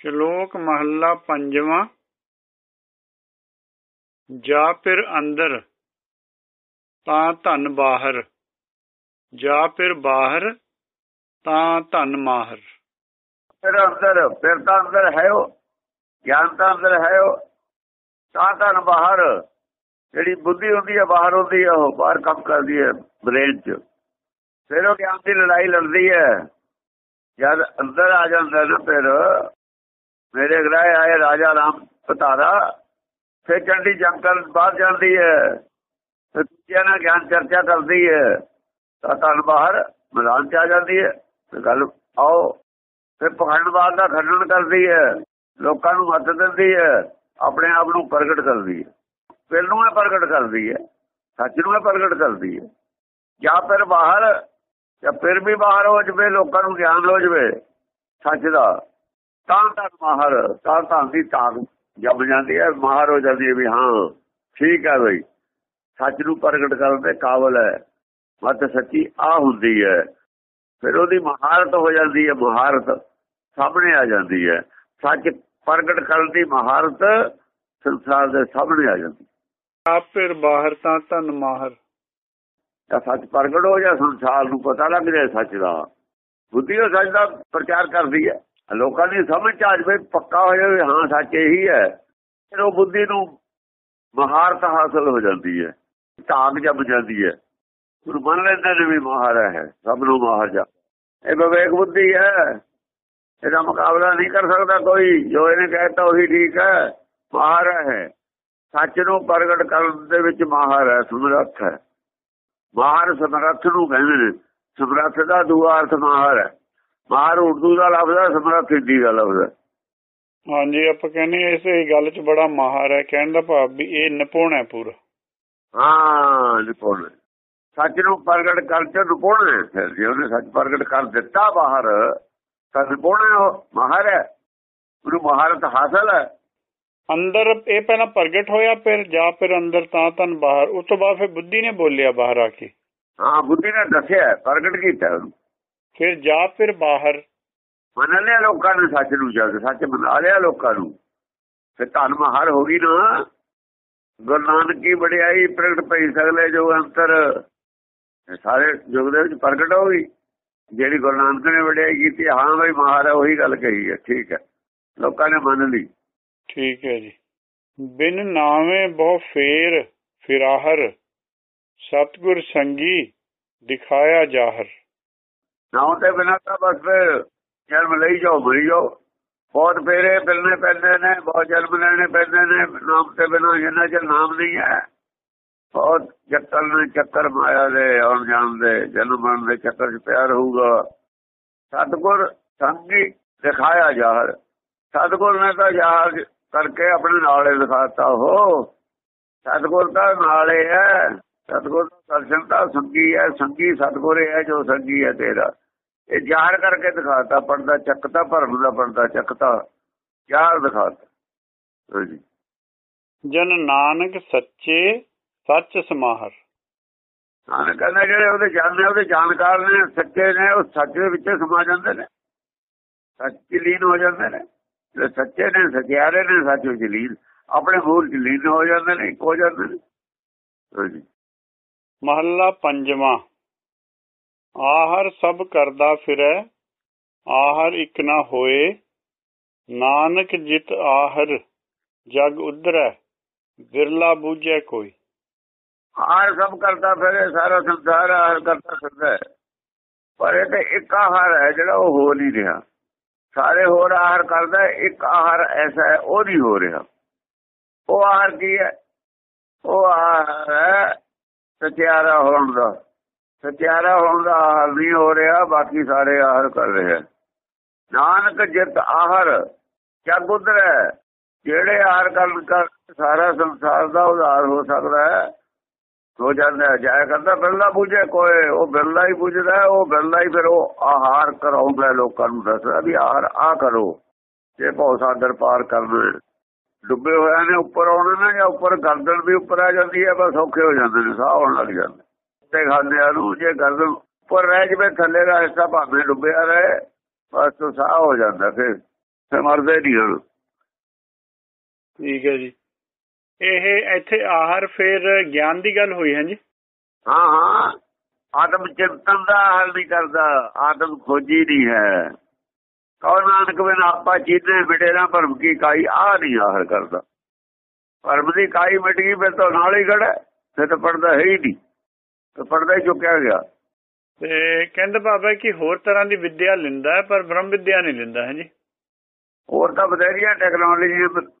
ਸ਼ਲੋਕ ਮਹੱਲਾ ਪੰਜਵਾਂ। ਜਾ ਫਿਰ ਅੰਦਰ, ਤਾਂ ਧਨ ਬਾਹਰ। ਜਾ ਫਿਰ ਬਾਹਰ, ਤਾਂ ਧਨ ਮਾਹਰ। ਫਿਰ ਅੰਦਰ, ਫਿਰ ਤਾਂ ਅੰਦਰ ਹੈ ਉਹ ਗਿਆਨ ਤਾਂ ਅੰਦਰ ਹੈ ਉਹ ਤਾਂ ਤਾਂ ਬਾਹਰ, ਜਿਹੜੀ ਬੁੱਧੀ ਹੁੰਦੀ ਹੈ, ਬਾਹਰ ਹੁੰਦੀ ਹੈ, ਉਹ ਬਾਹਰ ਕੰਮ ਕਰਦੀ ਹੈ ਬ੍ਰੇਨ 'ਚ। ਫਿਰ ਉਹ ਗਿਆਨ ਦੀ ਲੜਾਈ ਲੜਦੀ ਹੈ। ਜਦ ਅੰਦਰ ਆ ਜਾਂਦਾ ਨਾ ਫਿਰ ਮੇਰੇ ਗ੍ਰਹਿ ਆਏ ਰਾਜਾ ਰਾਮ ਪਤਾਰਾ ਫਿਰ ਚੰਡੀ ਜੰਗ ਬਾਹਰ ਜਾਂਦੀ ਹੈ ਦੂਜਿਆਂ ਨਾਲ ਗਿਆਨ ਚਰਚਾ ਕਰਦੀ ਹੈ, ਤਾਂ ਤਾਂ ਬਾਹਰ ਮੈਦਾਨ 'ਚ ਆ ਜਾਂਦੀ ਹੈ ਗੱਲ ਆਓ, ਫਿਰ ਪਖੰਡਵਾਦ ਦਾ ਖੰਡਨ ਕਰਦੀ ਹੈ, ਲੋਕਾਂ ਨੂੰ ਮਦਦ ਦਿੰਦੀ ਹੈ, ਆਪਣੇ ਆਪ ਨੂੰ ਪ੍ਰਗਟ ਕਰਦੀ ਹੈ। ਫਿਰ ਨੂੰ ਇਹ ਪ੍ਰਗਟ ਕਰਦੀ ਹੈ, ਸੱਚ ਨੂੰ ਇਹ ਪ੍ਰਗਟ ਕਰਦੀ ਹੈ। ਜਾਂ ਫਿਰ ਬਾਹਰ, ਜਾਂ ਫਿਰ ਵੀ ਬਾਹਰ ਹੋ ਜਵੇ, ਲੋਕਾਂ ਨੂੰ ਗਿਆਨ ਹੋ ਜਵੇ, ਸੱਚ ਦਾ। ਤਾਂ ਤੱਕ ਮਾਹਰ ਤਾਂ ਤਾਂ ਦੀ ਤਾਕ ਜਮ ਜਾਂਦੀ ਹੈ ਮਾਹਰ ਹੋ ਜਾਂਦੀ ਹੈ ਵੀ ਹਾਂ ਠੀਕ ਹੈ ਬਈ। ਸੱਚ ਨੂੰ ਪ੍ਰਗਟ ਕਰਨ ਦੇ ਕਾਬਲ ਹੈ। ਮਤ ਸੱਚੀ ਆ ਹੁੰਦੀ ਹੈ। ਫਿਰ ਉਹਦੀ ਮਹਾਰਤ ਹੋ ਜਾਂਦੀ ਹੈ ਮਹਾਰਤ ਸਾਹਮਣੇ ਆ ਜਾਂਦੀ ਹੈ। ਸੱਚ ਪ੍ਰਗਟ ਕਰਨ ਦੀ ਮਹਾਰਤ ਸੰਸਾਰ ਦੇ ਸਾਹਮਣੇ ਆ ਜਾਂਦੀ ਆਪ ਫਿਰ ਬਾਹਰ ਤਾਂ ਧਨ ਮਾਹਰ। ਤਾਂ ਸੱਚ ਪ੍ਰਗਟ ਹੋ ਜਾ ਸੰਸਾਰ ਨੂੰ ਪਤਾ ਲੱਗ ਜਾਏ ਸੱਚ ਦਾ। ਬੁੱਧੀ ਉਹ ਸੱਚ ਦਾ ਪ੍ਰਚਾਰ ਕਰਦੀ ਹੈ। ਲੋਕਾਂ ਦੀ ਸਮਝ ਚ ਆ ਜਾਵੇ ਪੱਕਾ ਹੋ ਜਾਵੇ ਹਾਂ, ਸੱਚ ਇਹੀ ਹੈ। ਫਿਰ ਉਹ ਬੁੱਧੀ ਨੂੰ ਮਹਾਰਤ ਹਾਸਲ ਹੋ ਜਾਂਦੀ ਹੈ ਧਾਕ ਜਮ ਜਾਂਦੀ ਹੈ। ਉਹ ਮੰਨ ਲੈਂਦੇ ਨੇ ਵੀ ਮਹਾਰ ਹੈ, ਸਭ ਨੂੰ ਮਹਾਰ ਇਹ ਵਿਵੇਕ ਬੁੱਧੀ ਹੈ। ਇਹਦਾ ਮੁਕਾਬਲਾ ਨਹੀਂ ਕਰ ਸਕਦਾ ਕੋਈ। ਜੋ ਇਹਨੇ ਕਹਿਤਾ ਉਹੀ ਠੀਕ ਹੈ, ਮਹਾਰ ਹੈ। ਸੱਚ ਨੂੰ ਪ੍ਰਗਟ ਕਰਨ ਦੇ ਵਿੱਚ ਮਾਹਰ ਹੈ, ਸਮਰੱਥ ਹੈ। ਮਾਹਰ ਸਮਰੱਥ ਨੂੰ ਕਹਿੰਦੇ ਨੇ। ਸਮਰੱਥ ਦਾ ਦੂਆ ਅਰਥ ਮਾਹਰ ਹੈ। ਮਾਹਰ ਉਰਦੂ ਦਾ ਲਫ਼ਜ਼ ਹੈ ਸਮਰੱਥ ਹਿੰਦੀ ਦਾ ਲਫ਼ਜ਼ ਹੈ। ਹਾਂਜੀ ਆਪਾਂ ਕਹਿੰਦੇ ਇਸ ਗੱਲ 'ਚ ਬੜਾ ਮਾਹਰ ਹੈ ਕਹਿਣ ਦਾ ਭਾਵ ਵੀ ਇਹ ਨਿਪੁੰਨ ਹੈ ਪੂਰਾ। ਹਾਂ ਨਿਪੁੰਨ ਸੱਚ ਨੂੰ ਪ੍ਰਗਟ ਕਰ ਚ ਨਿਪੁੰਨ ਹੈ ਫਿਰ ਜੇ ਉਹਨੇ ਸੱਚ ਪ੍ਰਗਟ ਕਰ ਦਿੱਤਾ ਬਾਹਰ ਤਾਂ ਨਿਪੁੰਨ ਮਾਹਰ ਹੈ। ਉਹਨੂੰ ਮਹਾਰਤ ਹਾਸਲ ਹੈ। ਅੰਦਰ ਇਹ ਪਹਿਲਾਂ ਪ੍ਰਗਟ ਹੋਇਆ ਫਿਰ ਜਾ ਫਿਰ ਅੰਦਰ ਤਾਂ ਧਨ ਬਾਹਰ ਉਸ ਤੋਂ ਬਾਅਦ ਫਿਰ ਬੁੱਧੀ ਨੇ ਬੋਲਿਆ ਬਾਹਰ ਆ ਕੇ। ਹਾਂ ਬੁੱਧੀ ਨੇ ਦੱਸਿਆ ਪ੍ਰਗਟ ਕੀਤਾ ਉਹਨੂੰ। ਫਿਰ ਜਾ ਫਿਰ ਬਾਹਰ। ਮੰਨ ਲਿਆ ਲੋਕਾਂ ਨੇ ਸੱਚ ਨੂੰ ਜਦ ਸੱਚ ਮੰਨਾ ਲਿਆ ਲੋਕਾਂ ਨੂੰ। ਫਿਰ ਧਨ ਮਹਾਰ ਹੋ ਗਈ ਨਾ। ਗੁਰੂ ਨਾਨਕ ਕੀ ਵਡਿਆਈ ਪ੍ਰਗਟ ਪਈ ਸਗਲੇ ਜੋ ਅੰਤਰ। ਸਾਰੇ ਯੁੱਗ ਦੇ ਵਿੱਚ ਪ੍ਰਗਟ ਹੋ ਗਈ। ਜਿਹੜੀ ਗੁਰੂ ਨਾਨਕ ਨੇ ਵਡਿਆਈ ਕੀਤੀ ਹਾਂ ਬਈ ਮਹਾਰ ਉਹੀ ਗੱਲ ਕਹੀ ਹੈ ਠੀਕ ਹੈ। ਲੋਕਾਂ ਨੇ ਮੰਨ ਲਈ। ਠੀਕ ਹੈ ਜੀ। ਬਿਨ ਨਾਵੇਂ ਬਹੁ ਫੇਰ ਫਿਰਾਹਰ। ਸਤਗੁਰ ਸੰਗੀ ਦਿਖਾਇਆ ਜਾਹਰ। ਨਾਉ ਤੇ ਬਿਨਾਂ ਤਾਂ ਬਸ ਜਨਮ ਲਈ ਜਾਓ, ਮਰੀ ਜਾਓ। ਬਹੁਤ ਫੇਰੇ ਫਿਰਨੇ ਪੈਂਦੇ ਨੇ, ਬਹੁਤ ਜਨਮ ਲੈਣੇ ਪੈਂਦੇ ਨੇ, ਨਾਮ ਤੇ ਬਿਨਾਂ ਜਿੰਨਾ ਚਿਰ ਨਾਮ ਨਹੀਂ ਹੈ। ਬਹੁਤ ਚੱਕਰ ਨੇ, ਚੱਕਰ ਮਾਇਆ ਦੇ, ਆਉਣ ਜਾਣ ਦੇ, ਜਨਮ ਮਰਨ ਦੇ ਚੱਕਰ 'ਚ ਪਿਆਰ ਹੋਊਗਾ ਸਤਗੁਰ ਸੰਗੀ ਦਿਖਾਇਆ ਜਾਹਰ। ਸਤਗੁਰ ਨੇ ਤਾਂ ਜਾਹਰ ਕਰਕੇ ਆਪਣੇ ਨਾਲੇ ਦਿਖਾਤਾ ਹੋ ਸਤਗੁਰ ਦਾ ਨਾਲੇ ਹੈ। ਸਤਗੁਰ ਦਾ ਦਰਸ਼ਨ ਤਾਂ ਸੰਗੀ ਹੈ ਸੰਗੀ ਸਤਗੁਰ ਹੈ ਜੋ ਸੰਗੀ ਹੈ ਤੇਰਾ। ਇਹ ਜ਼ਾਹਰ ਕਰਕੇ ਦਿਖਾਤਾ ਪਰਦਾ ਚੱਕਤਾ ਭਰਮ ਦਾ ਪਰਦਾ ਚੱਕਤਾ ਜ਼ਾਹਰ ਦਿਖਾਤਾ। ਜਨ ਨਾਨਕ ਸੱਚੇ ਸੱਚ ਸਮਾਹਰ। ਨਾਨਕ ਕਹਿੰਦਾ ਜਿਹੜੇ ਉਹਦੇ ਜਾਣਦੇ ਉਹਦੇ ਜਾਣਕਾਰ ਨੇ ਸੱਚੇ ਨੇ ਉਹ ਸੱਚ ਦੇ ਵਿੱਚ ਸਮਾ ਜਾਂਦੇ ਨੇ। ਸੱਚ ਲੀਨ ਹੋ ਜਾਂਦੇ ਨੇ। ਜਿਹੜੇ ਸੱਚੇ ਨੇ ਸਚਿਆਰੇ ਨੇ ਸੱਚ ਵਿੱਚ ਲੀਨ ਆਪਣੇ ਮੂਲ ਚ ਲੀਨ ਹੋ ਜਾਂਦੇ ਨੇ ਹੋ ਜਾਂਦੇ ਨੇ। ਹਾਂਜੀ ਮਹੱਲਾ ਪੰਜਵਾਂ। ਆਹਰ ਸਭ ਕਰਦਾ ਫਿਰੈ, ਆਹਰ ਇੱਕ ਨਾ ਹੋਏ। ਨਾਨਕ ਜਿਤ ਆਹਰ, ਜਗ ਉਧਰੈ, ਬਿਰਲਾ ਬੂਝੈ ਕੋਈ। ਆਹਰ ਸਭ ਕਰਦਾ ਫਿਰੇ, ਸਾਰਾ ਸੰਸਾਰ ਆਹਰ ਕਰਦਾ ਫਿਰਦਾ ਪਰ ਇਹ ਤੇ ਇੱਕ ਆਹਰ ਹੈ, ਜਿਹੜਾ ਉਹ ਹੋ ਨਹੀਂ ਰਿਹਾ। ਸਾਰੇ ਹੋਰ ਆਹਰ ਕਰਦਾ ਇੱਕ ਆਹਰ ਐਸਾ ਹੈ, ਉਹ ਨਹੀਂ ਹੋ ਰਿਹਾ। ਉਹ ਆਹਰ ਕੀ ਹੈ? ਉਹ ਆਹਰ ਹੈ ਹੋਣ ਦਾ। ਸਚਿਆਰਾ ਹੋਣ ਦਾ ਆਹਰ ਨਹੀਂ ਹੋ ਰਿਹਾ, ਬਾਕੀ ਸਾਰੇ ਆਹਰ ਕਰ ਰਹੇ ਨਾਨਕ ਜਿਤ ਆਹਰ, ਜਗ ਉਧਰੈ। ਜਿਹੜੇ ਆਹਰ ਕਰਨ ਕਰ, ਸਾਰਾ ਸੰਸਾਰ ਦਾ ਉਧਾਰ ਹੋ ਸਕਦਾ ਹੈ। ਹੋ ਜਾਂਦਾ ਜਾਇਆ ਕਰਦਾ, ਬਿਰਲਾ ਬੁਝੇ ਕੋਏ ਉਹ ਬਿਰਲਾ ਹੀ ਬੁਝਦਾ ਉਹ ਬਿਰਲਾ ਹੀ ਫਿਰ ਉਹ ਆਹਾਰ ਕਰਾਉਂਦਾ ਲੋਕਾਂ ਨੂੰ ਦੱਸਦਾ ਵੀ ਆਹਾਰ ਆ ਕਰੋ। ਜੇ ਭਉ ਸਾਗਰ ਪਾਰ ਕਰਨਾ ਡੁੱਬੇ ਹੋਇਆ ਨੇ ਉੱਪਰ ਆਉਣਾ ਨਾ ਜਾਂ ਉੱਪਰ ਗਰਦਨ ਵੀ ਉੱਪਰ ਆ ਜਾਂਦੀ ਹੈ ਬਸ ਔਖੇ ਹੋ ਜਾਂਦੇ ਨੇ ਸਾਹ ਆਉਣ ਲੱਗ ਜਾਂਦੇ। ਤੇ ਖਾਂਦਿਆਂ ਨੂੰ ਜੇ ਗਰਦਨ ਉੱਪਰ ਰਹਿ ਜਵੇ ਥੱਲੇ ਦਾ ਹਿੱਸਾ ਭਾਵੇਂ ਡੁੱਬਿਆ ਰਹੇ ਬਸ ਸਾਹ ਹੋ ਜਾਂਦਾ ਫਿਰ ਫਿਰ ਮਰਦੇ ਨਹੀਂ ਹੁਣ। ਠੀਕ ਹੈ ਜੀ। ਇਹ ਇੱਥੇ ਆਹਾਰ ਫਿਰ ਗਿਆਨ ਦੀ ਗੱਲ ਹੋਈ ਹੈ ਜੀ ਹਾਂ ਹਾਂ। ਆਤਮ ਚਿੰਤਨ ਦਾ ਹੱਲ ਨਹੀਂ ਕਰਦਾ ਆਤਮ ਖੋਜੀ ਨਹੀਂ ਹੈ। ਕੌਣ ਨਾਨਕ ਬਿਨ ਆਪਾ ਚੀਤੇ ਮਿਟੇ ਨਾ ਭਰਮ ਕੀ ਕਾਈ ਆ ਨਹੀਂ ਆਹਰ ਕਰਦਾ। ਭਰਮ ਦੀ ਕਾਈ ਮਿਟ ਗਈ ਫਿਰ ਤਾਂ ਨਾਲ ਹੀ ਖੜਾ ਫਿਰ ਤਾਂ ਪੜਦਾ ਹੈ ਹੀ ਨਹੀਂ। ਤੇ ਪੜਦਾ ਹੀ ਚੁੱਕਿਆ ਗਿਆ। ਤੇ ਕਹਿੰਦੇ ਬਾਬਾ ਕਿ ਹੋਰ ਤਰ੍ਹਾਂ ਦੀ ਵਿੱਦਿਆ ਲੈਂਦਾ ਪਰ ਬ੍ਰਹਮ ਵਿੱਦਿਆ ਨਹੀਂ ਲੈਂਦਾ ਹੈ ਜੀ? ਹੋਰ ਤਾਂ ਬਥੇਰੀਆਂ ਟੈਕਨੋਲੋਜੀ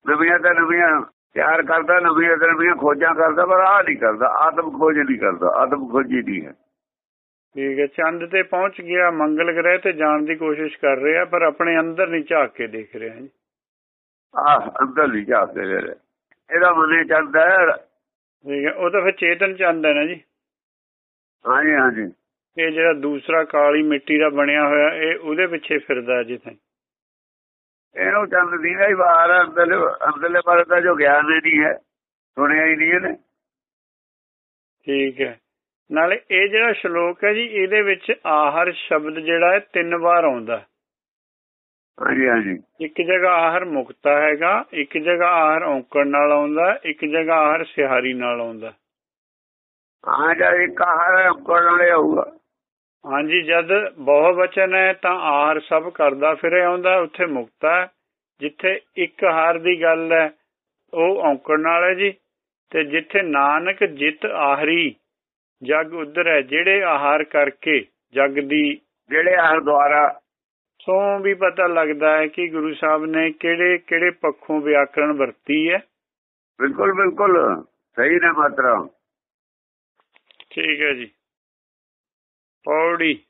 ਨਵੀਆਂ ਤਾਂ ਨਵੀਆਂ ਤਿਆਰ ਕਰਦਾ ਨਵੀਆਂ ਨਵੀਆਂ ਖੋਜਾਂ ਕਰਦਾ ਪਰ ਆ ਨਹੀਂ ਕਰਦਾ ਆਤਮ ਖੋਜ ਨਹੀਂ ਕਰਦਾ ਆਤਮ ਖੋਜੀ ਨਹੀਂ ਹੈ। ਠੀਕ ਹੈ। ਚੰਦ ਤੇ ਪਹੁੰਚ ਗਿਆ ਮੰਗਲ ਗ੍ਰਹਿ ਤੇ ਜਾਣ ਦੀ ਕੋਸ਼ਿਸ਼ ਕਰ ਰਿਹਾ ਪਰ ਆਪਣੇ ਅੰਦਰ ਨਹੀਂ ਝਾਕ ਕੇ ਦੇਖ ਰਿਹਾ ਜੀ। ਆਹ ਅੰਦਰ ਨਹੀਂ ਜਾ ਕੇ ਰਿਹਾ। ਇਹਦਾ ਮਨੇ ਚੱਲਦਾ ਹੈ। ਠੀਕ ਹੈ। ਉਹ ਤਾਂ ਫਿਰ ਚੇਤਨ ਚੰਦ ਹੈ ਨਾ ਜੀ। ਹਾਂਜੀ ਹਾਂਜੀ। ਇਹ ਜਿਹੜਾ ਦੂਸਰਾ ਕਾਲੀ ਮਿੱਟੀ ਦਾ ਬਣਿਆ ਹੋਇਆ ਇਹ ਉਹਦੇ ਪਿੱਛੇ ਫਿਰਦਾ ਜਿੱਥੇ ਇਹਨੂੰ ਚੰਦ ਦੀ ਹੀ ਬਾਹਰ ਅੰਦਰਲੇ ਅੰਦਰਲੇ ਬਾਰੇ ਦਾ ਜੋ ਗਿਆਨ ਨਹੀਂ ਹੈ। ਸੁਣਿਆ ਹੀ ਨਹੀਂ ਇਹਨੇ। ਠੀਕ ਹੈ। ਨਾਲੇ ਇਹ ਜਿਹੜਾ ਸ਼ਲੋਕ ਹੈ ਜੀ ਇਹਦੇ ਵਿੱਚ ਆਹਰ ਸ਼ਬਦ ਜਿਹੜਾ ਹੈ ਤਿੰਨ ਵਾਰ ਆਉਂਦਾ ਹਾਂਜੀ ਹਾਂਜੀ। ਇੱਕ ਜਗ੍ਹਾ ਆਹਰ ਮੁਕਤਾ ਹੈਗਾ ਇੱਕ ਜਗ੍ਹਾ ਆਹਰ ਔਂਕੜ ਨਾਲ ਆਉਂਦਾ ਇੱਕ ਜਗ੍ਹਾ ਆਹਰ ਸਿਹਾਰੀ ਨਾਲ ਆਉਂਦਾ ਹਾਂ। ਜਾਂ ਇੱਕ ਆਹਾਰ ਕੋਲ ਨਾਲੇ ਆਊਗਾ। ਹਾਂਜੀ ਜਦ ਬਹੁ ਵਚਨ ਹੈ ਤਾਂ ਆਹਰ ਸਭ ਕਰਦਾ ਫਿਰੇ ਆਉਂਦਾ ਉੱਥੇ ਮੁਕਤਾ ਜਿੱਥੇ ਇੱਕ ਹਾਰ ਦੀ ਗੱਲ ਹੈ ਉਹ ਔਂਕੜ ਨਾਲ ਹੈ ਜੀ। ਤੇ ਜਿੱਥੇ ਨਾਨਕ ਜਿਤ ਆਹਰੀ ਜਗ ਉਧਰ ਹੈ ਜਿਹੜੇ ਆਹਾਰ ਕਰਕੇ ਜਗ ਦੀ ਜਿਹੜੇ ਆਹਾਰ ਦੁਆਰਾ ਤੋਂ ਵੀ ਪਤਾ ਲੱਗਦਾ ਹੈ ਕਿ ਗੁਰੂ ਸਾਹਿਬ ਨੇ ਕਿਹੜੇ ਕਿਹੜੇ ਪੱਖੋਂ ਵਿਆਕਰਣ ਵਰਤੀ ਹੈ। ਬਿਲਕੁਲ ਬਿਲਕੁਲ ਸਹੀ ਨੇ ਮਾਤਰਾ। ਠੀਕ ਹੈ ਜੀ। ਪੌੜੀ।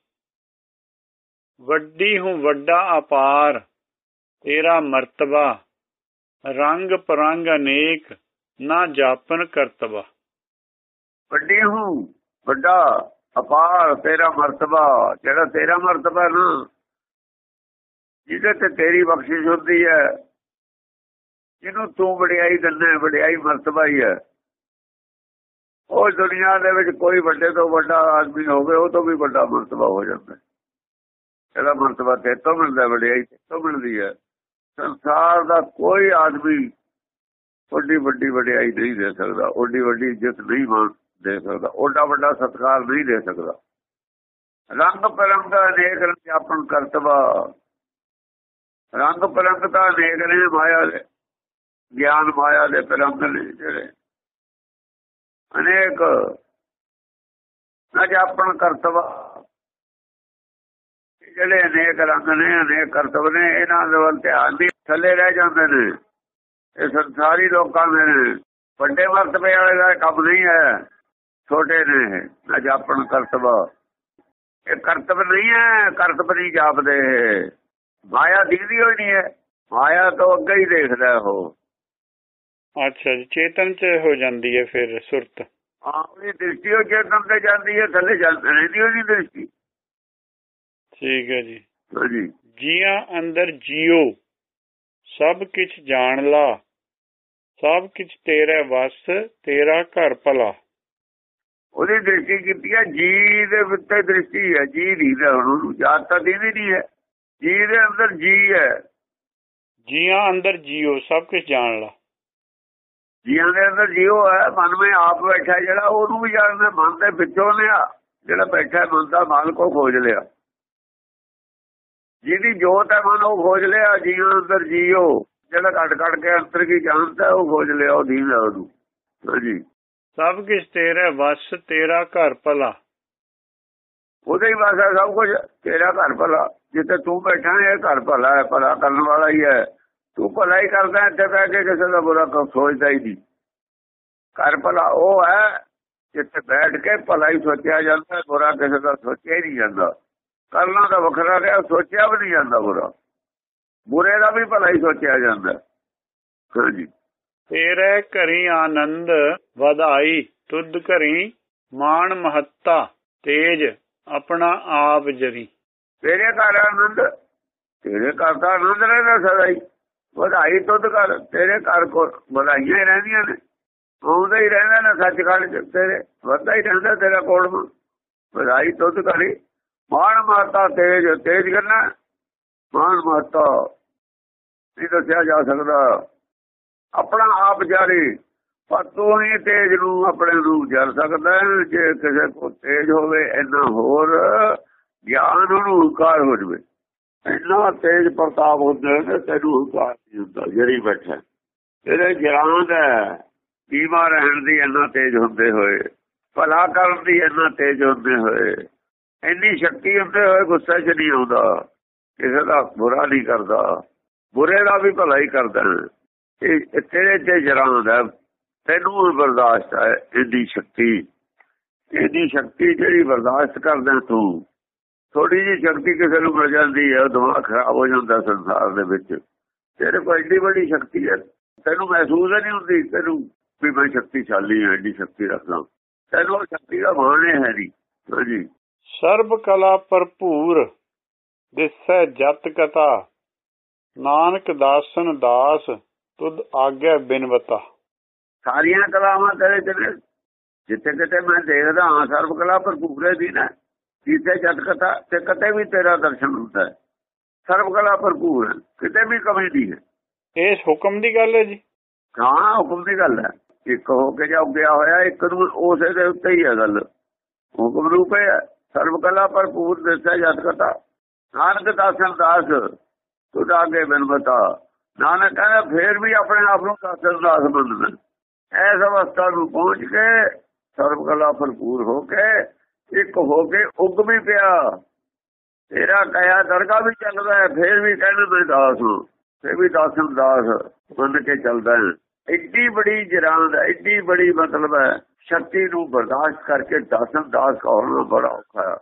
ਵੱਡੀ ਹੂੰ ਵੱਡਾ ਅਪਾਰ ਤੇਰਾ ਮਰਤਬਾ। ਰੰਗ ਪਰੰਗ ਅਨੇਕ ਨਾ ਜਾਪਨ ਕਰਤਬਾ। ਵੱਡੀ ਹੂੰ ਵੱਡਾ, ਅਪਾਰ, ਤੇਰਾ ਮਰਤਬਾ, ਜਿਹੜਾ ਤੇਰਾ ਮਰਤਬਾ ਨਾ, ਜਿਹਦੇ ਤੇ ਤੇਰੀ ਬਖਸ਼ਿਸ਼ ਹੁੰਦੀ ਹੈ, ਜਿਹਨੂੰ ਤੂੰ ਵਡਿਆਈ ਦਿੰਦਾ ਵਡਿਆਈ ਮਰਤਬਾ ਹੀ ਹੈ। ਉਹ ਦੁਨੀਆ ਦੇ ਵਿੱਚ ਕੋਈ ਵੱਡੇ ਤੋਂ ਵੱਡਾ ਆਦਮੀ ਹੋਵੇ, ਉਹ ਤੋਂ ਵੀ ਵੱਡਾ ਮਰਤਬਾ ਹੋ ਜਾਂਦਾ ਇਹਦਾ ਮਰਤਬਾ ਤੇ ਤੋਂ ਮਿਲਦਾ ਵਡਿਆਈ ਤੋਂ ਮਿਲਦੀ ਹੈ। ਸੰਸਾਰ ਦਾ ਕੋਈ ਆਦਮੀ ਵੱਡੀ ਵੱਡੀ ਵਡਿਆਈ ਨਹੀਂ ਦੇ ਸਕਦਾ ਓਡੀ ਵੱਡੀ ਇੱਜ਼ਤ ਨਹੀਂ ਮਾਨ ਦੇ ਸਕਦਾ। ਓਡਾ ਵੱਡਾ ਸਤਕਾਰ ਨਹੀਂ ਦੇ ਸਕਦਾ। ਰੰਗ ਪਰੰਗ ਦਾ ਅਨੇਕ ਰੰਗ ਆਪਣ ਕਰਤਵਾ। ਰੰਗ ਪਰੰਗ ਦਾ ਅਨੇਕ ਨੇ ਮਾਇਆ ਦੇ। ਗਿਆਨ ਮਾਇਆ ਦੇ ਪਰੰਗ ਨੇ ਜਿਹੜੇ। ਅਨੇਕ। ਨਾ ਆਪਣ ਕਰਤਵਾ। ਜਿਹੜੇ ਅਨੇਕ ਰੰਗ ਨੇ, ਅਨੇਕ ਕਰਤਵ ਨੇ, ਇਹਨਾਂ ਦੇ ਵੱਲ ਧਿਆਨ ਨਹੀਂ ਥੱਲੇ ਰਹਿ ਜਾਂਦੇ ਨੇ। ਇਹ ਸੰਸਾਰੀ ਲੋਕਾਂ ਦੇ ਨੇ। ਵੱਡੇ ਮਰਤਬੇ ਵਾਲੇ ਦਾ ਕੰਮ ਨਹੀਂ ਹੈ। ਛੋਟੇ ਨੇ ਅਜ ਆਪਣ ਕਰਤਵਾ। ਇਹ ਕਰਤਵ ਨਹੀਂ ਹੈ ਕਰਤਵ ਨਹੀਂ ਜਾਪਦੇ ਮਾਇਆ ਦਿਖਦੀ ਹੋਈ ਨਹੀਂ ਹੈ ਮਾਇਆ ਤੋਂ ਅੱਗੇ ਹੀ ਦੇਖਦਾ ਉਹ। ਅੱਛਾ ਜੀ ਚੇਤਨ ਚ ਹੋ ਜਾਂਦੀ ਹੈ ਫਿਰ ਸੁਰਤ। ਆਪਣੀ ਦ੍ਰਿਸ਼ਟੀ ਉਹ ਚੇਤਨ ਤੇ ਜਾਂਦੀ ਹੈ ਥੱਲੇ ਜਾਂਦੀ ਰਹਿੰਦੀ ਨਹੀਂ ਦ੍ਰਿਸ਼ਟੀ। ਠੀਕ ਹੈ ਜੀ। ਹਾਂਜੀ ਜੀਆਂ ਅੰਦਰ ਜੀਓ ਸਭ ਕੁਝ ਜਾਣ ਲਾ ਸਭ ਕੁਝ ਤੇਰਾ ਵਸ ਤੇਰਾ ਘਰ ਭਲਾ। ਉਹਦੀ ਦ੍ਰਿਸ਼ਟੀ ਕੀਤੀ ਹੈ ਜੀ ਦੇ ਉੱਤੇ ਦ੍ਰਿਸ਼ਟੀ ਹੈ ਜੀ ਦਾ ਉਹਨੂੰ ਜਾਤ ਤਾਂ ਦੀਦੀ ਨਹੀਂ ਹੈ। ਜੀ ਦੇ ਅੰਦਰ ਜੀ ਹੈ। ਜੀਆਂ ਅੰਦਰ ਜੀਓ ਸਭ ਕੁਝ ਜਾਣ ਲਾ। ਜੀਆਂ ਦੇ ਅੰਦਰ ਜੀਓ ਹੈ ਮਨ ਵਿੱਚ ਆਪ ਬੈਠਾ ਜਿਹੜਾ ਉਹਨੂੰ ਵੀ ਜਾਣਦਾ ਮਨ ਦੇ ਵਿੱਚੋਂ ਨੇ ਜਿਹੜਾ ਬੈਠਾ ਮਨ ਦਾ ਮਾਲਕ ਉਹ ਖੋਜ ਲਿਆ। ਜਿਹਦੀ ਜੋਤ ਹੈ ਮਨ ਉਹ ਖੋਜ ਲਿਆ ਜੀਆਂ ਅੰਦਰ ਜੀਓ। ਜਿਹੜਾ ਕੱਟ ਕੱਟ ਕੇ ਅੰਤਰ ਕੀ ਜਾਣਦਾ ਉਹ ਖੋਜ ਲਿਆ ਉਹ ਦੀਨ ਉਹਨੂੰ। ਹਾਂਜੀ। ਸਭ ਕੁਝ ਤੇਰਾ ਵਸ ਤੇਰਾ ਘਰ ਭਲਾ। ਉਹਦੇ ਹੀ ਵਾਸਾ ਸਭ ਕੁਝ ਤੇਰਾ ਘਰ ਭਲਾ। ਜਿੱਥੇ ਤੂੰ ਬੈਠਾ ਹੈ ਘਰ ਭਲਾ ਹੈ, ਭਲਾ ਕਰਨ ਵਾਲਾ ਹੀ ਹੈ। ਤੂੰ ਭਲਾ ਹੀ ਕਰਦਾ, ਇੱਥੇ ਬਹਿ ਕੇ ਕਿਸੇ ਦਾ ਬੁਰਾ ਕੰਮ ਸੋਚਦਾ ਹੀ ਨਹੀਂ। ਘਰ ਭਲਾ ਉਹ ਹੈ, ਜਿੱਥੇ ਬੈਠ ਕੇ ਭਲਾ ਹੀ ਸੋਚਿਆ ਜਾਂਦਾ, ਬੁਰਾ ਕਿਸੇ ਦਾ ਸੋਚਿਆ ਹੀ ਨਹੀਂ ਜਾਂਦਾ। ਕਰਨਾ ਤਾਂ ਵੱਖਰਾ ਰਿਹਾ, ਸੋਚਿਆ ਵੀ ਨਹੀਂ ਜਾਂਦਾ ਬੁਰਾ। ਬੁਰੇ ਦਾ ਵੀ ਭਲਾ ਹੀ ਸੋਚਿਆ ਜਾਂਦਾ। ਹਾਂਜੀ ਤੇਰੇ ਘਰੀ ਆਨੰਦ ਵਧਾਈ, ਤੁਧ ਘਰੀ ਮਾਣ ਮਹੱਤਾ, ਤੇਜ ਆਪਣਾ ਆਪ ਜਰੀ। ਤੇਰੇ ਘਰ ਆਨੰਦ, ਤੇਰੇ ਘਰ ਦਾ ਆਨੰਦ ਰਹਿੰਦਾ ਸਦਾ ਹੀ। ਵਧਾਈ ਤੁਧ ਘਰ, ਤੇਰੇ ਘਰ ਕੋ ਵਧਾਈਆਂ ਰਹਿੰਦੀਆਂ ਨੇ। ਆਉਂਦਾ ਹੀ ਰਹਿੰਦਾ ਨਾ ਸੱਚਖੰਡ ਚ, ਤੇਰੇ ਵਧਦਾ ਹੀ ਰਹਿੰਦਾ ਤੇਰਾ ਕੋਲ ਵਧਾਈ ਤੁਧ ਘਰੀ, ਮਾਣ ਮਾਤਾ ਤੇਜ ਤੇਜ ਕਰਨਾ। ਮਾਣ ਮਾਤਾ ਨਹੀਂ ਦੱਸਿਆ ਜਾ ਸਕਦਾ। ਆਪਣਾ ਆਪ ਜਾਰੀ, ਪਰ ਤੂੰ ਹੀ ਤੇਜ ਨੂੰ ਆਪਣੇ ਨੂੰ ਜਰ ਸਕਦਾ ਜੇ ਕਿਸੇ ਕੋ ਤੇਜ ਹੋਵੇ, ਇੰਨਾ ਹੋਰ ਗਿਆਨ ਨੂੰ ਹੰਕਾਰ ਹੋ ਜਵੇ। ਇੰਨਾ ਤੇਜ ਪ੍ਰਤਾਪ ਹੁੰਦੇ ਨੇ, ਤੈਨੂੰ ਹੰਕਾਰ ਨਹੀਂ ਹੁੰਦਾ ਜਰੀ ਬੈਠਾ ਤੇਰੇ ਗਿਆਨ ਦਾ ਦੀਵਾ ਰਹਿਣ ਦੀ ਇੰਨਾ ਤੇਜ ਹੁੰਦੇ ਹੋਏ, ਭਲਾ ਕਰਨ ਦੀ ਇੰਨਾ ਤੇਜ ਹੁੰਦੇ ਹੋਏ। ਇੰਨੀ ਸ਼ਕਤੀ ਹੁੰਦੇ ਹੋਏ ਗੁੱਸੇ 'ਚ ਨਹੀਂ ਆਉਂਦਾ। ਕਿਸੇ ਦਾ ਬੁਰਾ ਨਹੀਂ ਕਰਦਾ। ਬੁਰੇ ਦਾ ਵੀ ਭਲਾ ਹੀ ਕਰਦਾ ਇਹ ਇਹ ਤੇਰੇ ਤੇ ਜਰਾਂ ਤੈਨੂੰ ਬਰਦਾਸ਼ਤ ਹੈ ਇੰਨੀ ਸ਼ਕਤੀ। ਇੰਨੀ ਸ਼ਕਤੀ ਜਿਹੜੀ ਬਰਦਾਸ਼ਤ ਕਰਦਾ ਤੂੰ। ਥੋੜੀ ਜੀ ਸ਼ਕਤੀ ਕਿਸੇ ਨੂੰ ਮਿਲ ਜਾਂਦੀ ਹੈ, ਦਿਮਾਗ ਖਰਾਬ ਹੋ ਜਾਂਦਾ ਸੰਸਾਰ ਦੇ ਵਿੱਚ। ਤੇਰੇ ਕੋਲ ਇੰਨੀ ਵੱਡੀ ਸ਼ਕਤੀ ਹੈ, ਤੈਨੂੰ ਮਹਿਸੂਸ ਨਹੀਂ ਹੁੰਦੀ, ਤੈਨੂੰ ਵੀ ਮੈਂ ਸ਼ਕਤੀਸ਼ਾਲੀ ਹਾਂ ਏਡੀ ਸ਼ਕਤੀ ਰੱਖਦਾ। ਤੈਨੂੰ ਸ਼ਕਤੀ ਦਾ ਮਾਣੇ ਹੈ ਨਹੀਂ। ਹਾਂਜੀ ਸਰਬ ਕਲਾ ਭਰਪੂਰ ਦਿਸੈ ਜਤ ਕਥਾ। ਨਾਨਕ ਦਾਸਨ ਦਾਸ ਤੁਧ ਆਗਿਆ ਬਿਨਵਤਾ ਸਾਰੀਆਂ ਕਲਾਵਾਂ ਤੇਰੇ ਨੇ ਜਿੱਥੇ ਕਿਤੇ ਮੈਂ ਦੇਖਦਾ ਹਾਂ ਸਰਬ ਕਲਾ ਭਰਪੂਰੇ ਦੀ ਨਾ ਜਿੱਥੇ ਕਥਾ ਤੇ ਕਤੇ ਵੀ ਤੇਰਾ ਦਰਸ਼ਨ ਹੁੰਦਾ ਹੈ। ਸਰਬ ਕਲਾ ਭਰਪੂਰ ਕਿਤੇ ਵੀ ਕਮੀ ਨਹੀਂ ਹੈ। ਇਸ ਹੁਕਮ ਦੀ ਗੱਲ ਹੈ ਜੀ? ਹਾਂ ਹੁਕਮ ਦੀ ਗੱਲ ਹੈ। ਇੱਕ ਹੋ ਕੇ ਜਾ ਗਿਆ ਹੋਇਆ ਇੱਕ ਨੂੰ ਉਸੇ ਦੇ ਉੱਤੇ ਹੀ ਹੈ ਗੱਲ। ਹੁਕਮ ਰੂਪ ਹੈ ਸਰਬ ਕਲਾ ਭਰਪੂਰ ਦਿਸੈ ਜਤ ਕਥਾ। ਨਾਨਕ ਦਾਸਨ ਦਾਸ ਤੁਧ ਆਗੇ ਬਿਨਬਤਾ ਨਾਨਕ ਕਹਿੰਦਾ ਫੇਰ ਵੀ ਆਪਣੇ ਆਪ ਨੂੰ ਦਾਸਨ ਦਾਸ ਮੰਨਦਾ ਐਸ ਅਵਸਥਾ ਨੂੰ ਪਹੁੰਚ ਕੇ ਸਰਬ ਕਲਾ ਭਰਪੂਰ ਹੋ ਕੇ ਇੱਕ ਹੋ ਕੇ ਉੱਗ ਵੀ ਪਿਆ। ਤੇਰਾ ਕਹਿਆ ਦਰਗਾ ਵੀ ਚੱਲਦਾ ਹੈ ਫੇਰ ਵੀ ਕਹਿੰਦਾ ਮੈਂ ਦਾਸ ਹਾਂ। ਫੇਰ ਵੀ ਦਾਸਨ ਦਾਸ ਮੰਨ ਕੇ ਚੱਲਦਾ ਹੈ। ਇੱਡੀ ਬੜੀ ਜਰਾਂਦ ਇੱਡੀ ਬੜੀ ਮਤਲਬ ਹੈ। ਸ਼ਕਤੀ ਨੂੰ ਬਰਦਾਸ਼ਤ ਕਰਕੇ ਦਾਸਨ ਦਾਸ ਕਹਣਾ ਬੜਾ ਔਖਾ ਹੈ।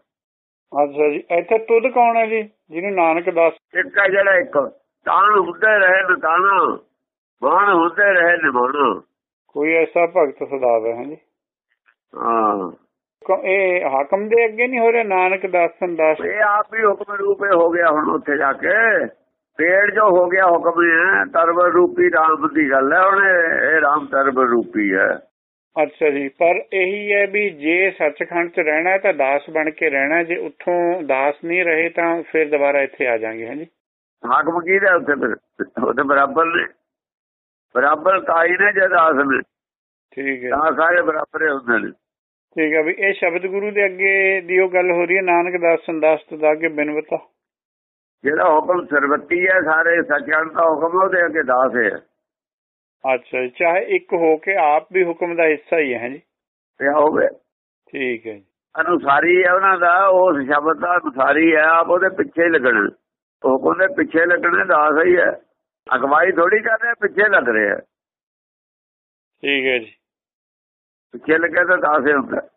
ਅੱਛਾ ਜੀ ਇੱਥੇ ਤੁਧ ਕੌਣ ਹੈ ਜੀ ਜਿਹਨੂੰ ਨਾਨਕ ਦਾਸ ਇੱਕ ਹੈ ਜਿਹੜਾ ਇੱਕ। ਤਾਣ ਹੁੰਦੇ ਰਹੇ ਨਤਾਣਾ ਬਾਣ ਹੁੰਦੇ ਰਹੇ ਨਿਮਾਣਾ ਕੋਈ ਐਸਾ ਭਗਤ ਸਦਾਵੇ ਹੈ। ਜੀ ਹਾਂ ਇਹ ਹਾਕਮ ਦੇ ਅੱਗੇ ਨਹੀਂ ਹੋ ਰਿਹਾ ਨਾਨਕ ਦਾਸਨ ਦਾਸ? ਇਹ ਆਪ ਹੀ ਹੁਕਮ ਰੂਪੇ ਹੋ ਗਿਆ ਹੁਣ ਉੱਥੇ ਜਾ ਕੇ। ਪੇੜ ਜੋ ਹੋ ਗਿਆ ਹੁਕਮ ਹੈ ਤਰਵ ਰੂਪੀ ਰਾਮ ਦੀ ਗੱਲ ਹੈ ਹੁਣ ਇਹ ਰਾਮ ਤਰਵ ਰੂਪੀ ਹੈ। ਅੱਛਾ ਜੀ ਪਰ ਇਹੀ ਹੈ ਵੀ ਜੇ ਸੱਚਖੰਡ 'ਚ ਰਹਿਣਾ ਹੈ ਤਾਂ ਦਾਸ ਬਣ ਕੇ ਰਹਿਣਾ। ਜੇ ਉੱਥੋਂ ਦਾਸ ਨਹੀਂ ਰਹੇ ਤਾਂ ਫਿਰ ਦੁਬਾਰਾ ਇੱਥੇ ਆ ਜਾਾਂਗੇ ਹਾਂਜੀ? ਹਾਕਮ ਕੀ ਦਾ ਉੱਥੇ ਫਿਰ? ਉਹਦੇ ਬਰਾਬਰ ਨੇ। ਬਰਾਬਰ ਕਾਈ ਨੇ ਜਦ ਦਾਸ ਨੇ? ਠੀਕ ਹੈ। ਤਾਂ ਸਾਰੇ ਬਰਾਬਰ ਹੀ ਹੁੰਦੇ ਨੇ। ਠੀਕ ਹੈ ਵੀ ਇਹ ਸ਼ਬਦ ਗੁਰੂ ਦੇ ਅੱਗੇ ਦੀ ਉਹ ਗੱਲ ਹੋ ਰਹੀ ਹੈ ਨਾਨਕ ਦਾਸ ਸੰਦਾਸ ਤੋਂ ਅੱਗੇ ਬਿਨਵਤਾ। ਜਿਹੜਾ ਹੁਕਮ ਸਰਬੱਤੀ ਹੈ ਸਾਰੇ ਸੱਚਖੰਡ ਦਾ ਹੁਕਮ ਉਹਦੇ ਅੱਗੇ ਦਾਸ ਹੈ। ਅੱਛਾ ਚਾਹੇ ਇੱਕ ਹੋ ਕੇ ਆਪ ਵੀ ਹੁਕਮ ਦਾ ਹਿੱਸਾ ਹੀ ਹੈ ਜੀ? ਤੇ ਹੋਵੇ। ਠੀਕ ਹੈ ਅਨੁਸਾਰੀ ਹੈ ਉਹਨਾਂ ਦਾ ਉਸ ਸ਼ਬਦ ਦਾ ਅਨੁਸਾਰੀ ਹੈ ਆਪ ਉਹਦੇ ਪਿੱਛੇ ਹੀ ਲੱਗਣਾ। ਹੁਕਮ ਦੇ ਪਿੱਛੇ ਲੱਗਣੇ ਦਾਸ ਹੀ ਹੈ। ਅਗਵਾਈ ਥੋੜੀ ਕਰ ਰਹੇ ਪਿੱਛੇ ਲੱਗ ਰਹੇ। ਠੀਕ ਹੈ ਜੀ। ਪਿੱਛੇ ਲੱਗੇ ਤਾਂ ਦਾਸ ਹੀ ਹੁੰਦਾ।